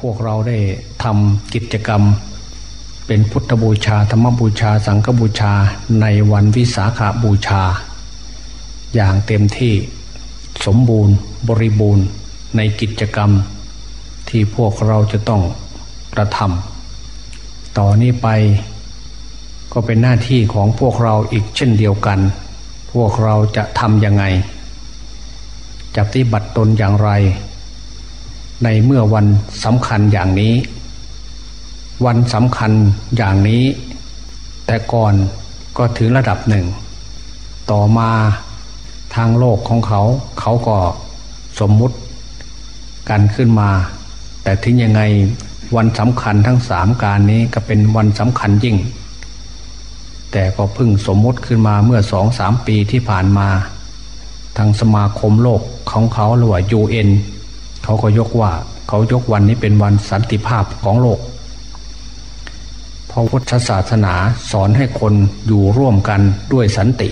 พวกเราได้ทำกิจกรรม เป็นพุทธบูชาธรรมบูชา สังฆบูชาในวันวิสาขาบูชา อย่างเต็มที่สมบูรณ์บริบูรณ์ในกิจกรรม ที่พวกเราจะต้องกระทำต่อนนี้ไปก็เป็นหน้าที่ของพวกเราอีกเช่นเดียวกัน พวกเราจะทำยังไงจะปฏิบัติตนอย่างไร ในเมื่อวันสำคัญอย่างนี้ วันสำคัญอย่างนี้ แต่ก่อนก็ถึงระดับหนึ่ง ต่อมาทางโลกของเขา เขาก็สมมุติกันขึ้นมา แต่ถึงยังไงวันสำคัญทั้งสามการนี้ก็เป็นวันสำคัญยิ่ง แต่ก็พิ่งสมมติขึ้นมาเมื่อสองสามปีที่ผ่านมา ทางสมาคมโลกของเขาหรือว่ายู เขาก็ยกว่า เขายกวันนี้เป็นวันสันติภาพของโลกเพราะพุทธศาสนาสอนให้คนอยู่ร่วมกันด้วยสันติ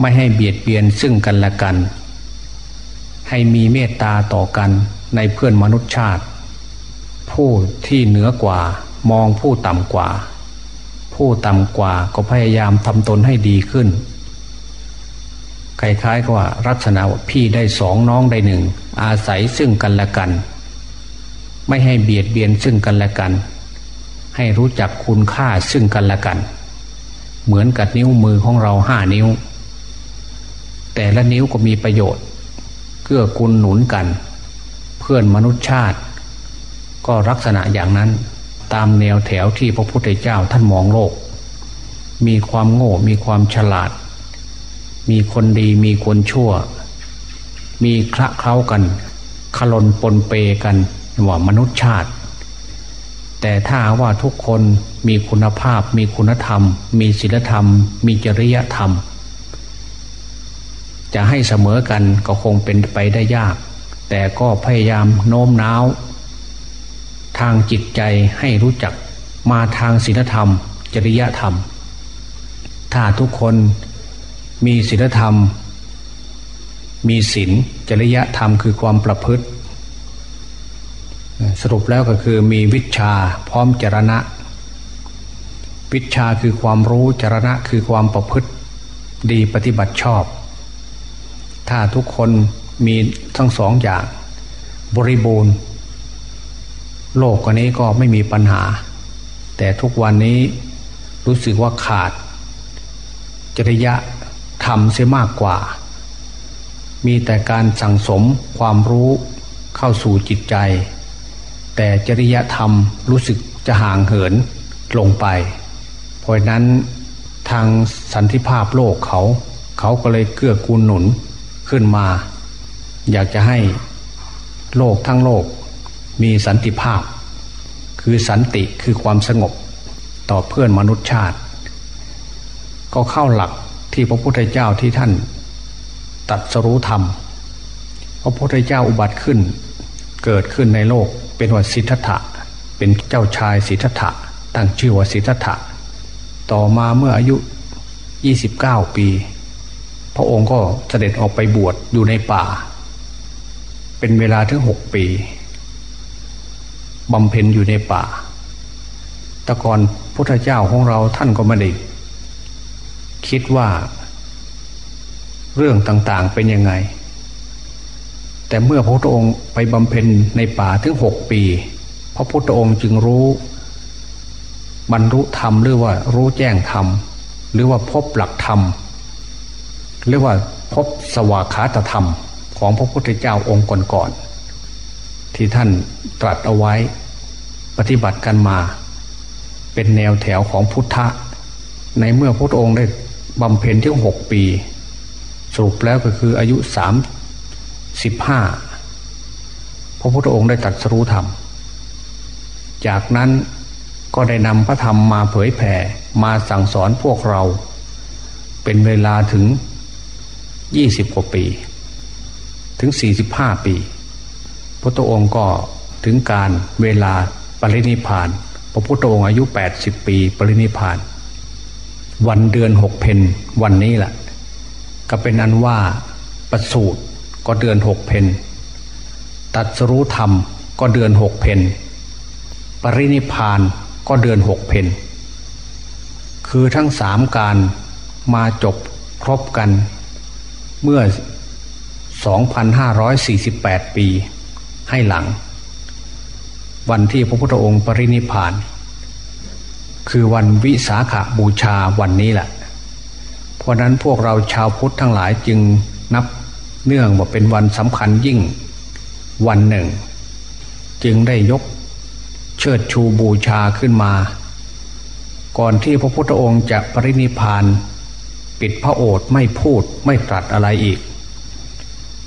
ไม่ให้เบียดเบียนซึ่งกันและกัน ให้มีเมตตาต่อกันในเพื่อนมนุษยชาติ ผู้ที่เหนือกว่ามองผู้ต่ำกว่า ผู้ต่ำกว่าก็พยายามทำตนให้ดีขึ้น คล้ายๆกับว่าลักษณะว่าพี่ได้สองน้องได้หนึ่งอาศัยซึ่งกันและกัน ไม่ให้เบียดเบียนซึ่งกันและกัน ให้รู้จักคุณค่าซึ่งกันและกัน เหมือนกับนิ้วมือของเราห้านิ้ว แต่ละนิ้วก็มีประโยชน์ เกื้อกูลหนุนกัน เพื่อนมนุษยชาติ ก็ลักษณะอย่างนั้นตามแนวแถวที่พระพุทธเจ้าท่านมองโลก มีความโง่ มีความฉลาด มีคนดีมีคนชั่ว มีคละเคล้ากันขลนปนเปกันว่ามนุษย์ชาติ แต่ถ้าว่าทุกคนมีคุณภาพ มีคุณธรรม มีศีลธรรม มีจริยธรรม จะให้เสมอกันก็คงเป็นไปได้ยาก แต่ก็พยายามโน้มน้าว ทางจิตใจให้รู้จักมาทางศีลธรรม จริยธรรม ถ้าทุกคน มีศีลธรรม มีศีลจริยธรรมคือความประพฤติ สรุปแล้วก็คือมีวิชาพร้อมจรณะ วิชาคือความรู้จรณะคือความประพฤติดีปฏิบัติชอบ ถ้าทุกคนมีทั้งสองอย่าง บริบูรณ์ โลกกว่านี้ก็ไม่มีปัญหา แต่ทุกวันนี้รู้สึกว่าขาดจริยะ ทำเสียมากกว่า มีแต่การสั่งสมความรู้เข้าสู่จิตใจ แต่จริยธรรมรู้สึกจะห่างเหินลงไป เพราะนั้นทางสันติภาพโลกเขา เขาก็เลยเกื้อกูลหนุนขึ้นมา อยากจะให้โลกทั้งโลกมีสันติภาพ คือสันติคือความสงบต่อเพื่อนมนุษยชาติ ก็เข้าหลัก ที่พระพุทธเจ้าที่ท่านตัดสรู้ธรรม พระพุทธเจ้าอุบัติขึ้น เกิดขึ้นในโลกเป็นวัสิทธัตถะเป็นเจ้าชายสิทธัตถะตั้งชื่อว่าสิทธัตถะต่อมาเมื่ออายุ 29 ปี พระองค์ก็เสด็จออกไปบวชอยู่ในป่า เป็นเวลาถึงหกปีบำเพ็ญอยู่ในป่า แต่ก่อนพุทธเจ้าของเราท่านก็ไม่ได้ คิดว่า เรื่องต่างๆเป็นยังไง แต่เมื่อพระพุทธองค์ไปบำเพ็ญในป่าถึงหกปี พระพุทธองค์จึงรู้ บรรลุธรรมหรือว่ารู้แจ้งธรรม หรือว่าพบหลักธรรม หรือว่าพบสวากขาตธรรมของพระพุทธเจ้าองค์ก่อนๆที่ท่านตรัสเอาไว้ปฏิบัติกันมา เป็นแนวแถวของพุทธะ ในเมื่อพระองค์ได้ บำเพ็ญถึงหกปี สรุปแล้วก็คืออายุสามสิบห้าพระพุทธองค์ได้ตัดสรู้ธรรม จากนั้นก็ได้นำพระธรรมมาเผยแผ่มาสั่งสอนพวกเรา เป็นเวลาถึงยี่สิบกว่าปี ถึงสี่สิบห้าปี พระพุทธองค์ก็ถึงการเวลาปรินิพาน พระพุทธองค์อายุแปดสิบปี ปรินิพาน วันเดือนหกเพนวันนี้แหละก็เป็นอันว่าประสูตรก็เดือนหกเพนตัดสรู้ธรรมก็เดือนหกเพนปรินิพานก็เดือนหกเพนคือทั้งสามการมาจบครบกันเมื่อ 2,548 ปีให้หลัง วันที่พระพุทธองค์ปรินิพาน คือวันวิสาขาบูชาวันนี้แหละ เพราะนั้นพวกเราชาวพุทธทั้งหลายจึงนับเนื่องว่าเป็นวันสำคัญยิ่งวันหนึ่ง จึงได้ยกเชิดชูบูชาขึ้นมา ก่อนที่พระพุทธองค์จะปรินิพาน ปิดพระโอษฐ์ไม่พูดไม่ตรัสอะไรอีก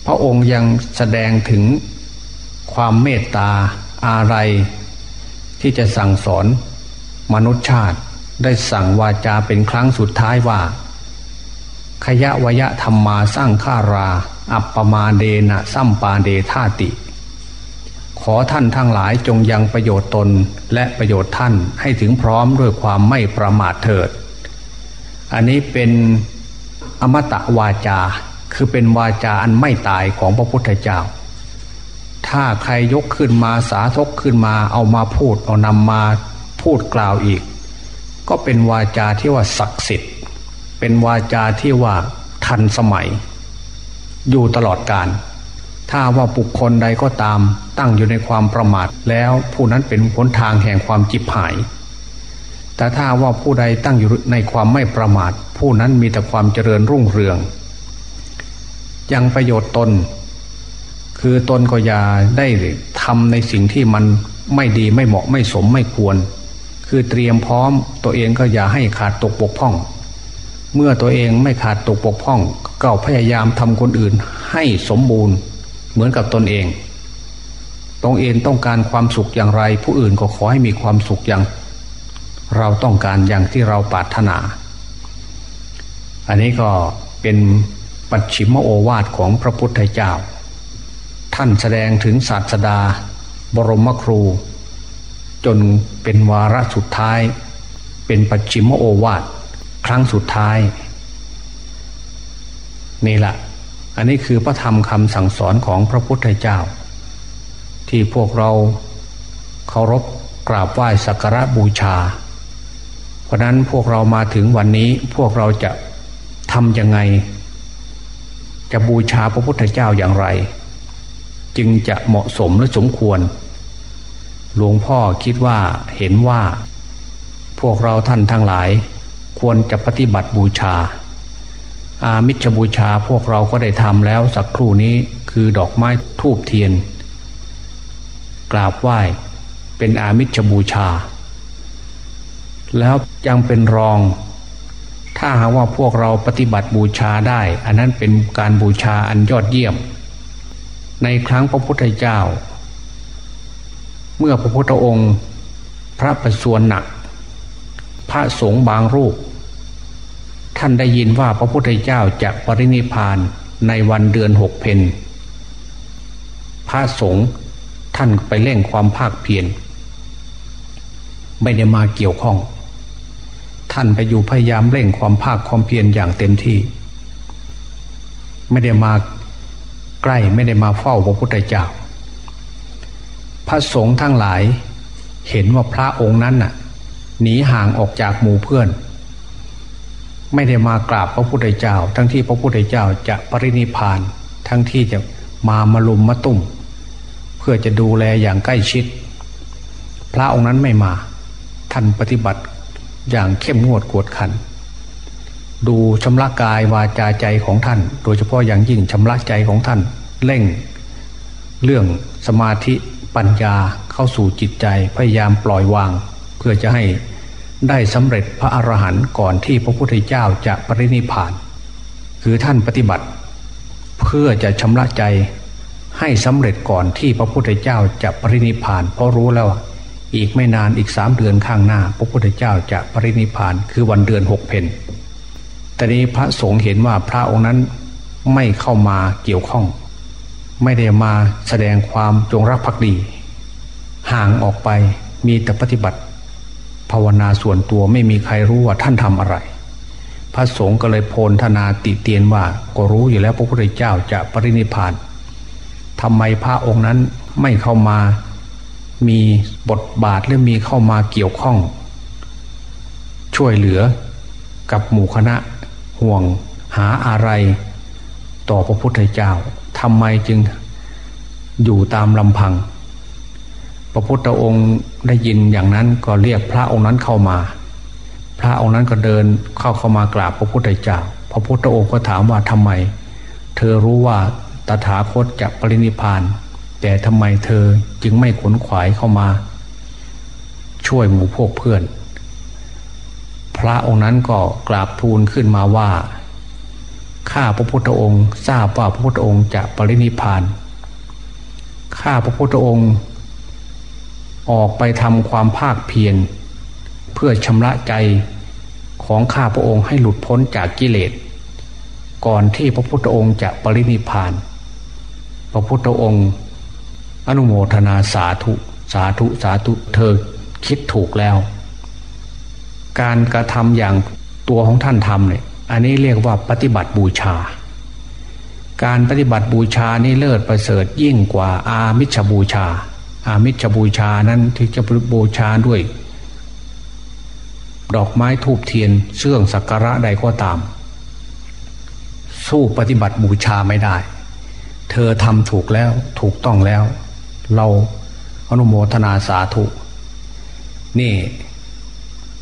พระองค์ยังแสดงถึงความเมตตาอะไร ที่จะสั่งสอน มนุษยชาติได้สั่งวาจาเป็นครั้งสุดท้ายว่า ขยะวยะธรรมมาสร้างฆารา อัปปมาเดนะสัมปาเดธาติ ขอท่านทั้งหลายจงยังประโยชน์ตนและประโยชน์ท่านให้ถึงพร้อมด้วยความไม่ประมาทเถิด อันนี้เป็นอมตะวาจาคือเป็นวาจาอันไม่ตายของพระพุทธเจ้า ถ้าใครยกขึ้นมาสาธกขึ้นมาเอามาพูดเอานำมา พูดกล่าวอีก ก็เป็นวาจาที่ว่าศักดิ์สิทธิ์ เป็นวาจาที่ว่าทันสมัย อยู่ตลอดการ ถ้าว่าบุคคลใดก็ตามตั้งอยู่ในความประมาทแล้วผู้นั้นเป็นผลทางแห่งความจิบหาย แต่ถ้าว่าผู้ใดตั้งอยู่ในความไม่ประมาท ผู้นั้นมีแต่ความเจริญรุ่งเรือง ยังประโยชน์ตน คือตนก็อย่าได้ทำในสิ่งที่มันไม่ดีไม่เหมาะไม่สมไม่ควร คือเตรียมพร้อมตัวเองก็อย่าให้ขาดตกบกพร่อง เมื่อตัวเองไม่ขาดตกบกพร่อง ก็พยายามทำคนอื่นให้สมบูรณ์เหมือนกับตนเองตรงเองต้องการความสุขอย่างไร ผู้อื่นก็ขอให้มีความสุขอย่าง เราต้องการอย่างที่เราปรารถนา อันนี้ก็เป็นปัจฉิมโอวาทของพระพุทธเจ้า ท่านแสดงถึงศาสดา บรมครู จนเป็นวาระสุดท้าย เป็นปัจฉิมโอวาทครั้งสุดท้าย นี่แหละอันนี้คือพระธรรมคำสั่งสอนของพระพุทธเจ้า ที่พวกเราเคารพกราบไหว้สักการะบูชา เพราะนั้นพวกเรามาถึงวันนี้พวกเราจะทำยังไง จะบูชาพระพุทธเจ้าอย่างไร จึงจะเหมาะสมและสมควร หลวงพ่อคิดว่าเห็นว่า พวกเราท่านทั้งหลาย ควรจะปฏิบัติบูชา อามิชบูชาพวกเราก็ได้ทำแล้วสักครู่นี้คือดอกไม้ทูบเทียน กราบไหว้เป็นอามิชบูชา แล้วยังเป็นรอง ถ้าหากว่าพวกเราปฏิบัติบูชาได้ อันนั้นเป็นการบูชาอันยอดเยี่ยม ในครั้งพระพุทธเจ้า เมื่อพระพุทธองค์พระประสวนหนัก พระสงฆ์บางรูป ท่านได้ยินว่าพระพุทธเจ้าจะปรินิพานในวันเดือนหกเพนพระสงฆ์ท่านไปเร่งความภาคเพียรไม่ได้มาเกี่ยวข้อง ท่านไปอยู่พยายามเร่งความภาคความเพียรอย่างเต็มที่ ไม่ได้มาใกล้ไม่ได้มาเฝ้าพระพุทธเจ้า พระสงฆ์ทั้งหลาย เห็นว่าพระองค์นั้นน่ะ หนีห่างออกจากหมู่เพื่อน ไม่ได้มากราบพระพุทธเจ้า ทั้งที่พระพุทธเจ้าจะปรินิพาน ทั้งที่จะมามาลุมมาตุ่มเพื่อจะดูแลอย่างใกล้ชิด พระองค์นั้นไม่มา ท่านปฏิบัติอย่างเข้มงวดกวดขัน ดูชำระกายวาจาใจของท่าน โดยเฉพาะอย่างยิ่งชำระใจของท่านเร่ง เรื่องสมาธิ ปัญญาเข้าสู่จิตใจพยายามปล่อยวาง เพื่อจะให้ได้สำเร็จพระอรหันต์ก่อนที่พระพุทธเจ้าจะปรินิพาน คือท่านปฏิบัติ เพื่อจะชำระใจให้สำเร็จก่อนที่พระพุทธเจ้าจะปรินิพาน เพราะรู้แล้วอีกไม่นานอีกสามเดือนข้างหน้า พระพุทธเจ้าจะปรินิพานคือวันเดือนหกเพนแต่นี้พระสงฆ์เห็นว่าพระองค์นั้นไม่เข้ามาเกี่ยวข้อง ไม่ได้มาแสดงความจงรักภักดี ห่างออกไปมีแต่ปฏิบัติ ภาวนาส่วนตัวไม่มีใครรู้ว่าท่านทำอะไร พระสงฆ์ก็เลยโพลธนาติเตียนว่าก็รู้อยู่แล้วพระพุทธเจ้าจะปรินิพานทำไมพระองค์นั้นไม่เข้ามามีบทบาทหรือมีเข้ามาเกี่ยวข้อง ช่วยเหลือกับหมู่คณะห่วงหาอะไรต่อพระพุทธเจ้า ทำไมจึงอยู่ตามลำพัง พระพุทธองค์ได้ยินอย่างนั้นก็เรียกพระองค์นั้นเข้ามา พระองค์นั้นก็เดินเข้าเข้ามากราบพระพุทธเจ้า พระพุทธองค์ก็ถามว่าทำไม เธอรู้ว่าตถาคตจะปรินิพาน แต่ทำไมเธอจึงไม่ขนขวายเข้ามา ช่วยหมู่พวกเพื่อน พระองค์นั้นก็กราบทูลขึ้นมาว่า ข้าพระพุทธองค์ ทราบว่าพระพุทธองค์จะปรินิพาน ข้าพระพุทธองค์ ออกไปทำความภาคเพียรเพื่อชำระใจของข้าพระองค์ให้หลุดพ้นจากกิเลส ก่อนที่พระพุทธองค์จะปรินิพาน พระพุทธองค์ อนุโมทนาสาธุสาธุสาธุเธอคิดถูกแล้ว การกระทำอย่างตัวของท่านทำเนี่ย อันนี้เรียกว่าปฏิบัติบูชา การปฏิบัติบูชานี่เลิศประเสริฐยิ่งกว่าอามิชบูชา อามิชบูชานั้นที่จะบูชาด้วย ดอกไม้ทูบเทียนเชื่องสักการะใดก็ตาม สู้ปฏิบัติบูชาไม่ได้ เธอทำถูกแล้วถูกต้องแล้ว เราอนุโมทนาสาธุ นี่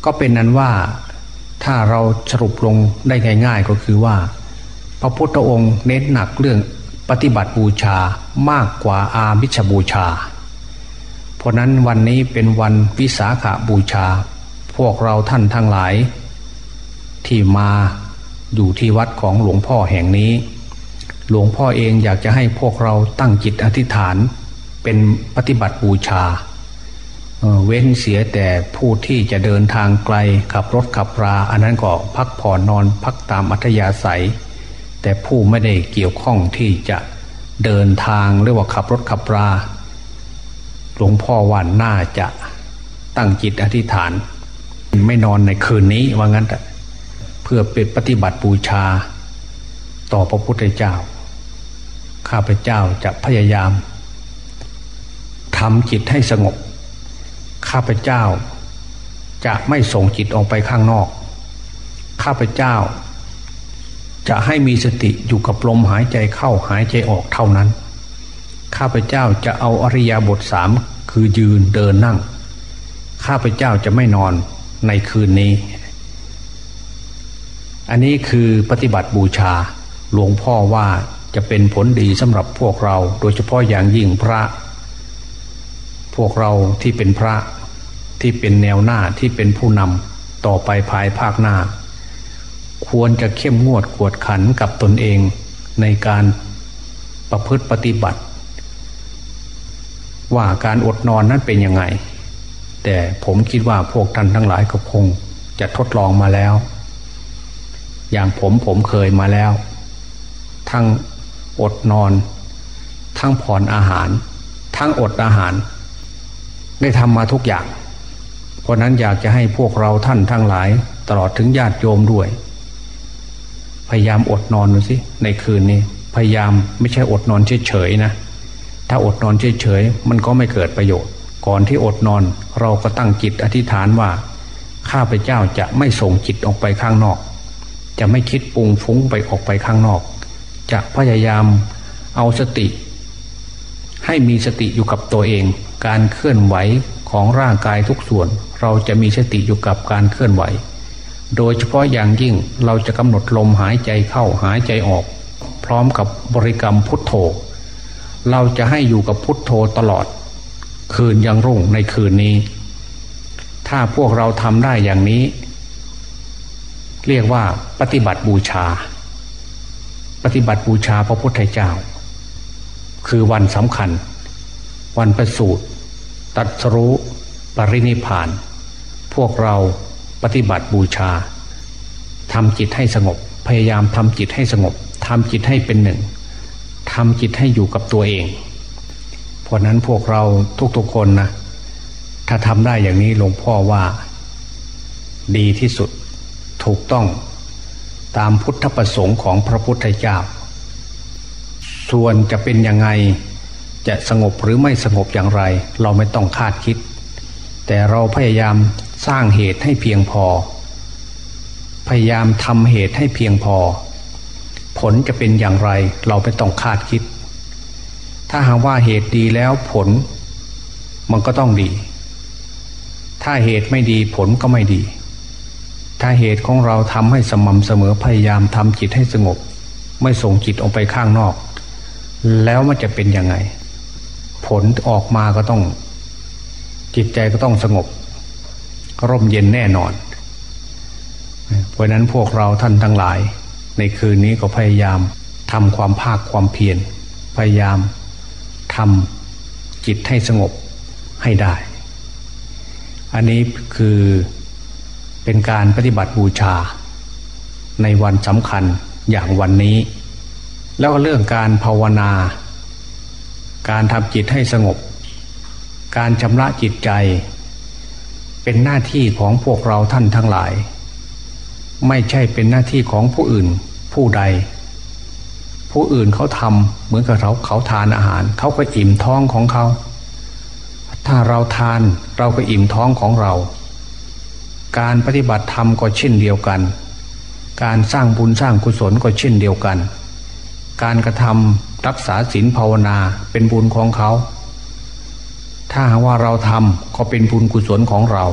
ก็เป็นนั้นว่า ถ้าเราสรุปลงได้ง่าย ๆ ก็คือว่า พระพุทธองค์เน้นหนักเรื่องปฏิบัติบูชามากกว่าอามิชบูชา เพราะนั้นวันนี้เป็นวันวิสาขาบูชา พวกเราท่านทั้งหลาย ที่มาอยู่ที่วัดของหลวงพ่อแห่งนี้ หลวงพ่อเองอยากจะให้พวกเราตั้งจิตอธิษฐาน เป็นปฏิบัติบูชา เว้นเสียแต่ผู้ที่จะเดินทางไกลขับรถขับรา อันนั้นก็พักผ่อนนอนพักตามอัธยาศัย แต่ผู้ไม่ได้เกี่ยวข้องที่จะเดินทางหรือว่าขับรถขับรา หลวงพ่อว่าน่าจะตั้งจิตอธิษฐาน ไม่นอนในคืนนี้ว่างั้นเพื่อเป็นปฏิบัติบูชา ต่อพระพุทธเจ้า ข้าพเจ้าจะพยายามทำจิตให้สงบ ข้าพเจ้า จะไม่ส่งจิตออกไปข้างนอก ข้าพเจ้า จะให้มีสติอยู่กับลมหายใจเข้าหายใจออกเท่านั้น ข้าพเจ้าจะเอาอริยบทสามคือยืนเดินนั่ง ข้าพเจ้าจะไม่นอนในคืนนี้ อันนี้คือปฏิบัติบูชาหลวงพ่อว่าจะเป็นผลดีสำหรับพวกเรา โดยเฉพาะอย่างยิ่งพระ พวกเราที่เป็นพระที่เป็นแนวหน้าที่เป็นผู้นำต่อไปภายภาคหน้า ควรจะเข้มงวดกวดขันกับตนเองในการประพฤติปฏิบัติ ว่าการอดนอนนั้นเป็นยังไง แต่ผมคิดว่าพวกท่านทั้งหลายก็คงจะทดลองมาแล้ว อย่างผมผมเคยมาแล้ว ทั้งอดนอน ทั้งผ่อนอาหาร ทั้งอดอาหาร ได้ทำมาทุกอย่าง เพราะนั้นอยากจะให้พวกเราท่านทั้งหลาย ตลอดถึงญาติโยมด้วย พยายามอดนอนดูสิในคืนนี้ พยายามไม่ใช่อดนอนเฉยๆนะ ถ้าอดนอนเฉยๆมันก็ไม่เกิดประโยชน์ ก่อนที่อดนอนเราก็ตั้งจิตอธิษฐานว่า ข้าพเจ้าจะไม่ส่งจิตออกไปข้างนอก จะไม่คิดปุงฟุ้งไปออกไปข้างนอก จะพยายามเอาสติ ให้มีสติอยู่กับตัวเอง การเคลื่อนไหวของร่างกายทุกส่วน เราจะมีสติอยู่กับการเคลื่อนไหว โดยเฉพาะอย่างยิ่งเราจะกำหนดลมหายใจเข้าหายใจออก พร้อมกับบริกรรมพุทโธ เราจะให้อยู่กับพุทโธตลอด คืนยังรุ่งในคืนนี้ ถ้าพวกเราทำได้อย่างนี้ เรียกว่าปฏิบัติบูชา ปฏิบัติบูชาพระพุทธเจ้า คือวันสำคัญ วันประสูติ ตัดรู้ปรินิพาน พวกเราปฏิบัติบูชาทำจิตให้สงบ พยายามทำจิตให้สงบทำจิตให้เป็นหนึ่งทำจิตให้อยู่กับตัวเอง เพราะนั้นพวกเราทุกๆคนนะถ้าทำได้อย่างนี้หลวงพ่อว่า ดีที่สุดถูกต้องตามพุทธประสงค์ของพระพุทธเจ้า ส่วนจะเป็นยังไง จะสงบหรือไม่สงบอย่างไร เราไม่ต้องคาดคิด แต่เราพยายามสร้างเหตุให้เพียงพอ พยายามทำเหตุให้เพียงพอ ผลจะเป็นอย่างไร เราไม่ต้องคาดคิด ถ้าหากว่าเหตุดีแล้วผล มันก็ต้องดี ถ้าเหตุไม่ดีผลก็ไม่ดี ถ้าเหตุของเราทำให้สม่ำเสมอพยายามทำจิตให้สงบ ไม่ส่งจิตออกไปข้างนอก แล้วมันจะเป็นยังไง ผลออกมาก็ต้อง จิตใจก็ต้องสงบ ร่มเย็นแน่นอน เพราะนั้นพวกเราท่านทั้งหลาย ในคืนนี้ก็พยายามทำความภาคความเพียรพยายามทำจิตให้สงบให้ได้ อันนี้คือเป็นการปฏิบัติบูชา ในวันสำคัญอย่างวันนี้ แล้วเรื่องการภาวนา การทำจิตให้สงบ การชำระจิตใจ เป็นหน้าที่ของพวกเราท่านทั้งหลาย ไม่ใช่เป็นหน้าที่ของผู้อื่นผู้ใด ผู้อื่นเขาทำเหมือนกับเราเขาทานอาหาร เขาก็อิ่มท้องของเขา ถ้าเราทานเราก็อิ่มท้องของเรา การปฏิบัติธรรมก็เช่นเดียวกัน การสร้างบุญสร้างกุศลก็เช่นเดียวกัน การกระทำ รักษาศีลภาวนาเป็นบุญของเขา ถ้าหากว่าเราทำก็เป็นบุญกุศลของเรา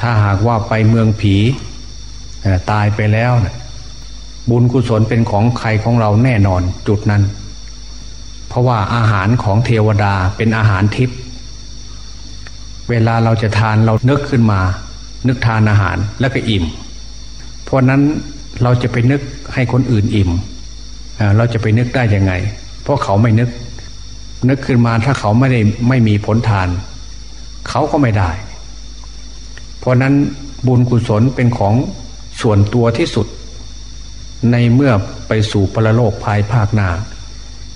ถ้าหากว่าไปเมืองผีตายไปแล้วนะบุญกุศลเป็นของใครของเราแน่นอนจุดนั้น เพราะว่าอาหารของเทวดาเป็นอาหารทิพย์เวลาเราจะทานเรานึกขึ้นมา นึกทานอาหารแล้วก็อิ่ม เพราะนั้นเราจะไปนึกให้คนอื่นอิ่ม เราจะไปนึกได้ยังไง เพราะเขาไม่นึก นึกขึ้นมาถ้าเขาไม่ได้ไม่มีผลทาน เขาก็ไม่ได้ เพราะนั้นบุญกุศลเป็นของส่วนตัวที่สุด ในเมื่อไปสู่ปรโลกภายภาคหน้า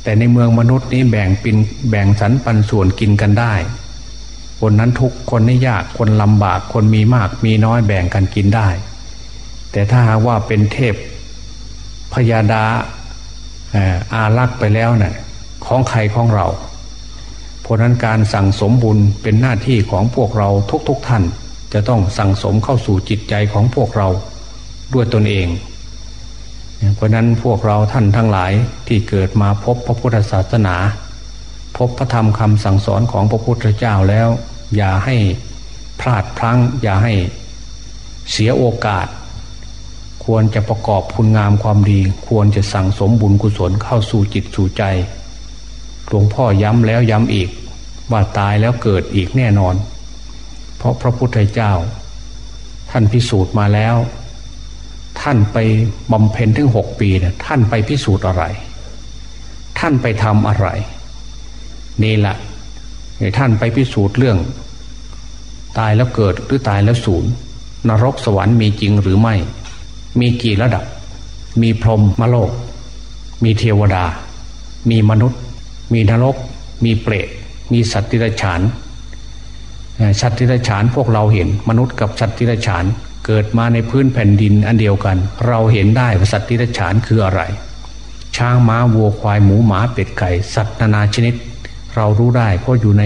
แต่ในเมืองมนุษย์นี้แบ่งปินแบ่งสรรปันส่วนกินกันได้ คนนั้นทุกคนนี่ยากคนลำบากคนมีมากมีน้อยแบ่งกันกินได้ แต่ถ้าหากว่าเป็นเทพพยาดา อารักษ์ไปแล้วนะ่ะของใครของเรา เพราะนั้นการสั่งสมบุญเป็นหน้าที่ของพวกเราทุกๆทท่าน จะต้องสั่งสมเข้าสู่จิตใจของพวกเราด้วยตนเอง เพราะนั้นพวกเราท่านทั้งหลายที่เกิดมาพบพระพุทธศาสนา พบพระธรรมคำสั่งสอนของพระพุทธเจ้าแล้ว อย่าให้พลาดพลั้ง อย่าให้เสียโอกาส ควรจะประกอบคุณงามความดี ควรจะสั่งสมบุญกุศลเข้าสู่จิตสู่ใจ หลวงพ่อย้ำแล้วย้ำอีก ว่าตายแล้วเกิดอีกแน่นอน เพราะพระพุทธเจ้า ท่านพิสูจน์มาแล้ว ท่านไปบำเพ็ญถึงหกปีเนี่ยท่านไปพิสูจน์อะไร ท่านไปทำอะไร นี่แหละท่านไปพิสูจน์เรื่อง ตายแล้วเกิดหรือตายแล้วสูญนรกสวรรค์มีจริงหรือไม่ มีกี่ระดับ มีพรหมมโลก มีเทวดา มีมนุษย์ มีนรก มีเปรต มีสัตว์ที่ไรฉานสัตว์ที่ไรฉานพวกเราเห็นมนุษย์กับสัตว์ที่ไรฉานเกิดมาในพื้นแผ่นดินอันเดียวกัน เราเห็นได้ว่าสัตว์ที่ไรฉานคืออะไร ช้างม้าวัวควายหมูหมาเป็ดไก่สัตว์นานาชนิด เรารู้ได้เพราะอยู่ใน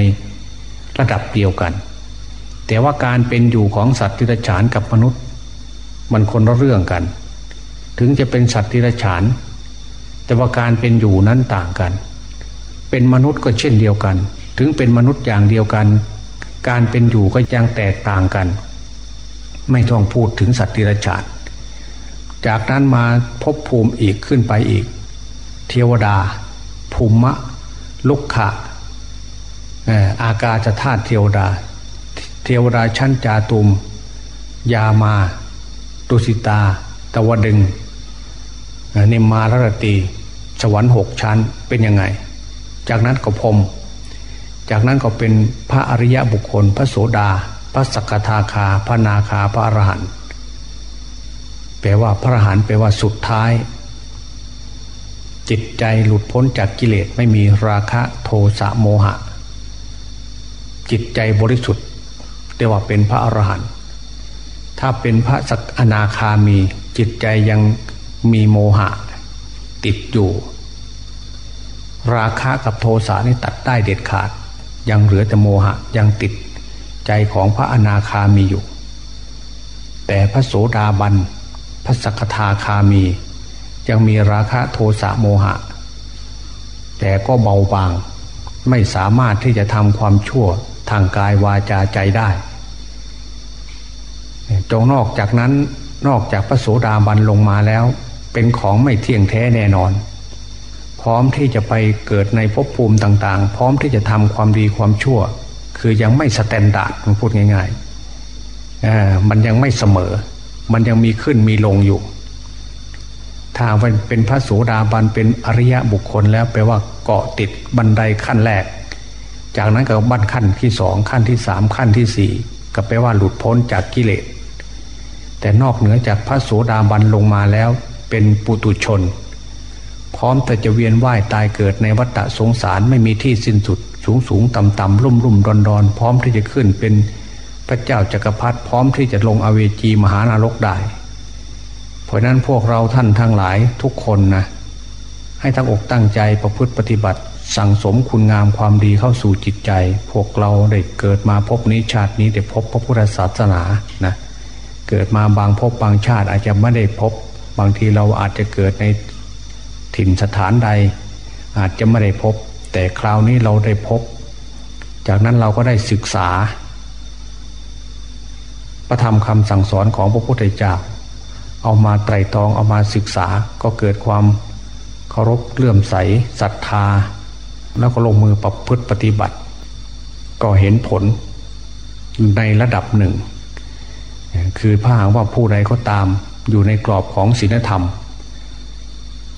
ระดับเดียวกัน แต่ว่าการเป็นอยู่ของสัตว์ที่ไรฉานกับมนุษย์ มันคนละเรื่องกัน ถึงจะเป็นสัตว์ที่ไรฉาน แต่ว่าการเป็นอยู่นั้นต่างกัน เป็นมนุษย์ก็เช่นเดียวกัน ถึงเป็นมนุษย์อย่างเดียวกัน การเป็นอยู่ก็ยังแตกต่างกัน ไม่ต้องพูดถึงสัตว์ดิรัจฉานจากนั้นมาพบภูมิอีกขึ้นไปอีก เทวดา ภูมิมะ ลุกขะอากาจะธาตุเทวดา เทวดาชั้นจาตุม ยามา ตุสิตา ตะวดึงนิมมาลรตี สวรรค์หกชั้นเป็นยังไง จากนั้นก็พรมจากนั้นก็เป็นพระอริยบุคคล พระโสดา พระสกทาคา พระนาคา พระอรหันต์แปลว่าพระอรหันต์แปลว่าสุดท้าย จิตใจหลุดพ้นจากกิเลสไม่มีราคะโทสะโมหะ จิตใจบริสุทธิ์เรียกว่าเป็นพระอรหันต์ ถ้าเป็นพระสักอนาคามีจิตใจยังมีโมหะ ติดอยู่ ราคะกับโทสะนี่ตัดได้เด็ดขาด ยังเหลือแต่โมหะยังติดใจของพระอนาคามีอยู่ แต่พระโสดาบันพระสกทาคามี ยังมีราคะโทสะโมหะ แต่ก็เบาบางไม่สามารถที่จะทำความชั่วทางกายวาจาใจได้ จงนอกจากนั้นนอกจากพระโสดาบันลงมาแล้ว เป็นของไม่เที่ยงแท้แน่นอน พร้อมที่จะไปเกิดในภพภูมิต่างๆ พร้อมที่จะทำความดีความชั่ว คือยังไม่ standard มันพูดง่ายๆมันยังไม่เสมอ มันยังมีขึ้นมีลงอยู่ ถ้าเป็นพระโสดาบันเป็นอริยบุคคลแล้วแปลว่าเกาะติดบันไดขั้นแรก จากนั้นก็บันขั้นที่สองขั้นที่สามขั้นที่สี่ ก็แปลว่าหลุดพ้นจากกิเลส แต่นอกเหนือจากพระโสดาบันลงมาแล้ว เป็นปุถุชน พร้อมแต่จะเวียนว่ายตายเกิดในวัฏสงสารไม่มีที่สิ้นสุด สูงสูงต่ำต่ำรุ่มรุ่มดอนดอนพร้อมที่จะขึ้นเป็นพระเจ้าจักรพรรดิพร้อมที่จะลงอเวจีมหานรกได้เพราะนั้นพวกเราท่านทั้งหลายทุกคนนะให้ตั้งอกตั้งใจประพฤติปฏิบัติ สั่งสมคุณงามความดีเข้าสู่จิตใจ พวกเราได้เกิดมาพบนี้ชาตินี้ได้พบพระพุทธศาสนานะเกิดมาบางพบบางชาติอาจจะไม่ได้พบ บางทีเราอาจจะเกิดในถิ่นสถานใด อาจจะไม่ได้พบ แต่คราวนี้เราได้พบ จากนั้นเราก็ได้ศึกษาประธรรมคำสั่งสอนของพระพุทธเจ้าเอามาไตรตรองเอามาศึกษาก็เกิดความเคารพเลื่อมใสศรัทธา แล้วก็ลงมือประพฤติปฏิบัติ ก็เห็นผลในระดับหนึ่ง คือถ้าหากว่าผู้ใดก็ตามอยู่ในกรอบของศีลธรรม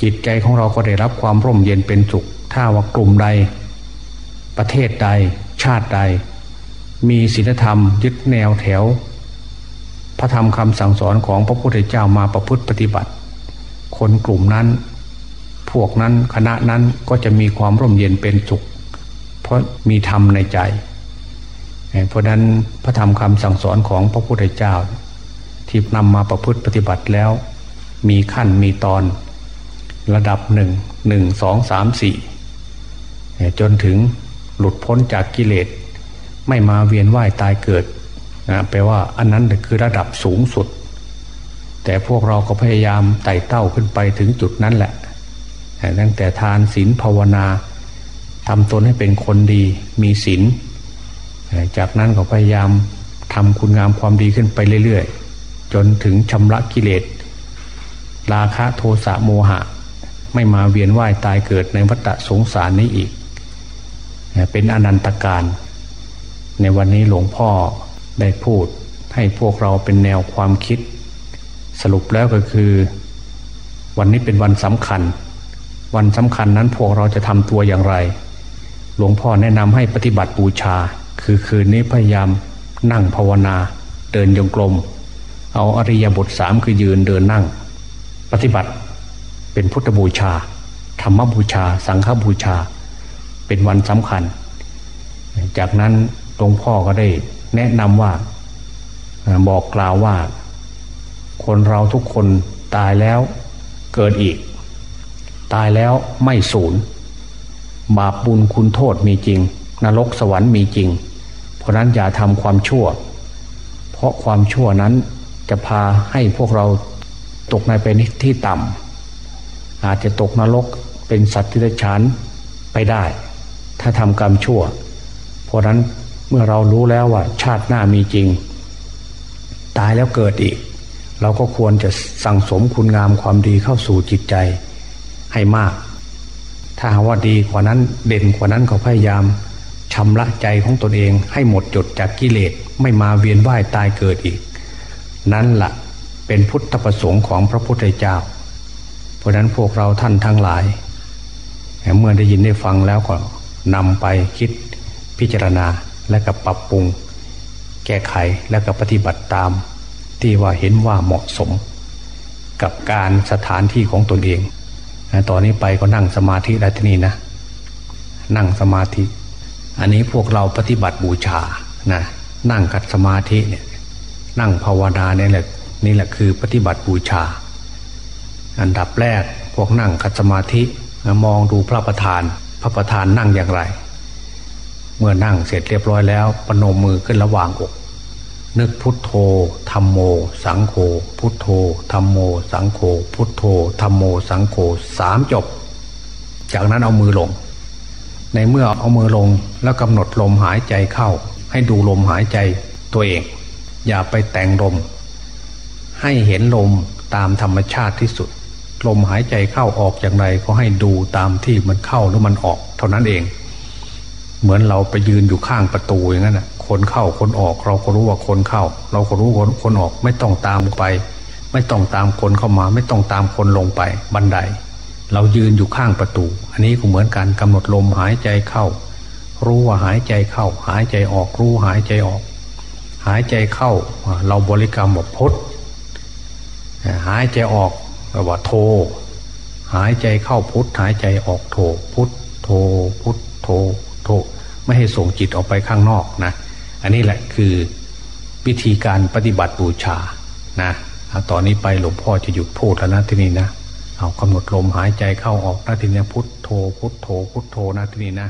จิตใจของเราก็ได้รับความร่มเย็นเป็นสุข ถ้าว่ากลุ่มใด ประเทศใด ชาติใด มีศีลธรรมยึดแนวแถว พระธรรมคำสั่งสอนของพระพุทธเจ้ามาประพฤติปฏิบัติ คนกลุ่มนั้น พวกนั้นคณะนั้นก็จะมีความร่มเย็นเป็นสุข เพราะมีธรรมในใจ เพราะนั้นพระธรรมคำสั่งสอนของพระพุทธเจ้า ที่นำมาประพฤติปฏิบัติแล้ว มีขั้นมีตอน ระดับหนึ่งหนึ่งสองสามสี่จนถึงหลุดพ้นจากกิเลส ไม่มาเวียนว่ายตายเกิดนะแปลว่าอันนั้นคือระดับสูงสุด แต่พวกเราก็พยายามไต่เต้าขึ้นไปถึงจุดนั้นแหละ ตั้งแต่ทานศีลภาวนาทำตนให้เป็นคนดีมีศีลจากนั้นก็พยายามทำคุณงามความดีขึ้นไปเรื่อยๆ จนถึงชำระกิเลสราคะโทสะโมหะ ไม่มาเวียนว่ายตายเกิดในวัฏสงสารนี้อีก เป็นอนันตการ ในวันนี้หลวงพ่อได้พูดให้พวกเราเป็นแนวความคิด สรุปแล้วก็คือ วันนี้เป็นวันสำคัญ วันสำคัญนั้นพวกเราจะทำตัวอย่างไร หลวงพ่อแนะนำให้ปฏิบัติบูชา คือคืนนี้พยายามนั่งภาวนา เดินยงกลม เอาอริยบทสามคือยืนเดินนั่ง ปฏิบัติเป็นพุทธบูชา ธรรมบูชา สังฆบูชา เป็นวันสำคัญ จากนั้นหลวงพ่อก็ได้แนะนำว่าบอกกล่าวว่า คนเราทุกคนตายแล้วเกิดอีก ตายแล้วไม่สูญบาปบุญคุณโทษมีจริง นรกสวรรค์มีจริง เพราะนั้นอย่าทำความชั่ว เพราะความชั่วนั้นจะพาให้พวกเราตกในเป็นที่ต่ำอาจจะตกนรกเป็นสัตว์ที่ไรฉานไปได้ ถ้าทำกรรมชั่ว เพราะนั้นเมื่อเรารู้แล้วว่า ชาติหน้ามีจริง ตายแล้วเกิดอีก เราก็ควรจะสั่งสมคุณงามความดีเข้าสู่จิตใจ ให้มาก ถ้าว่าดีกว่านั้นเด่นกว่านั้นก็พยายามชำระใจของตนเองให้หมดจดจากกิเลสไม่มาเวียนว่ายตายเกิดอีก นั่นละ่ะเป็นพุทธประสงค์ของพระพุทธเจ้า เพราะนั้นพวกเราท่านทั้งหลาย เมื่อได้ยินได้ฟังแล้วก็นำไปคิดพิจารณาและก็ปรับปรุง แก้ไขและก็ปฏิบัติตาม ที่ว่าเห็นว่าเหมาะสม กับการสถานที่ของตนเอง ต่อนนี้ไปก็นั่งสมาธิได้ที่นี่นะ นั่งสมาธิ อันนี้พวกเราปฏิบัติบูชานะนั่งกัดสมาธิเนี่ยนั่งภาวนาเนี่ยแหละนี่แหละคือปฏิบัติบูชา อันดับแรกพวกนั่งกัดสมาธิมองดูพระประธานพพระประธานนั่งอย่างไร เมื่อนั่งเสร็จเรียบร้อยแล้วปนมมือขึ้นระหว่างอก นึกพุทโธธรรมโม สังโฆพุทโธธรรมโม สังโฆพุทโธธรรมโม สังโฆสามจบ จากนั้นเอามือลง ในเมื่อเอามือลงแล้วกำหนดลมหายใจเข้า ให้ดูลมหายใจตัวเอง อย่าไปแต่งลม ให้เห็นลมตามธรรมชาติที่สุด ลมหายใจเข้าออกอย่างไรก็ให้ดูตามที่มันเข้าหรือมันออก เท่านั้นเอง เหมือนเราไปยืนอยู่ข้างประตูอย่างนั้นนะคนเข้าคนออกเราก็รู้ว่าคนเข้า เราก็รู้คนคนออกไม่ต้องตามไป ไม่ต้องตามคนเข้ามา ไม่ต้องตามคนลงไปบันได เรายืนอยู่ข้างประตู อันนี้ก็เหมือนการกำหนดลมหายใจเข้า รู้ว่าหายใจเข้า หายใจออกรู้หายใจออก หายใจเข้า เราบริกรรมบอกพุทหายใจออกว่าโท หายใจเข้าพุทหายใจออกโทพุทโทพุทโทโท ไม่ให้ส่งจิตออกไปข้างนอกนะ อันนี้แหละคือวิธีการปฏิบัติบูชานะตอนนี้ไปหลวงพ่อจะหยุดพูดแล้วนะที่นี่นะ เอากำหนดลมหายใจเข้าออกนะทีนี้พุทโธพุทโธพุทโธนะที่นี่นะ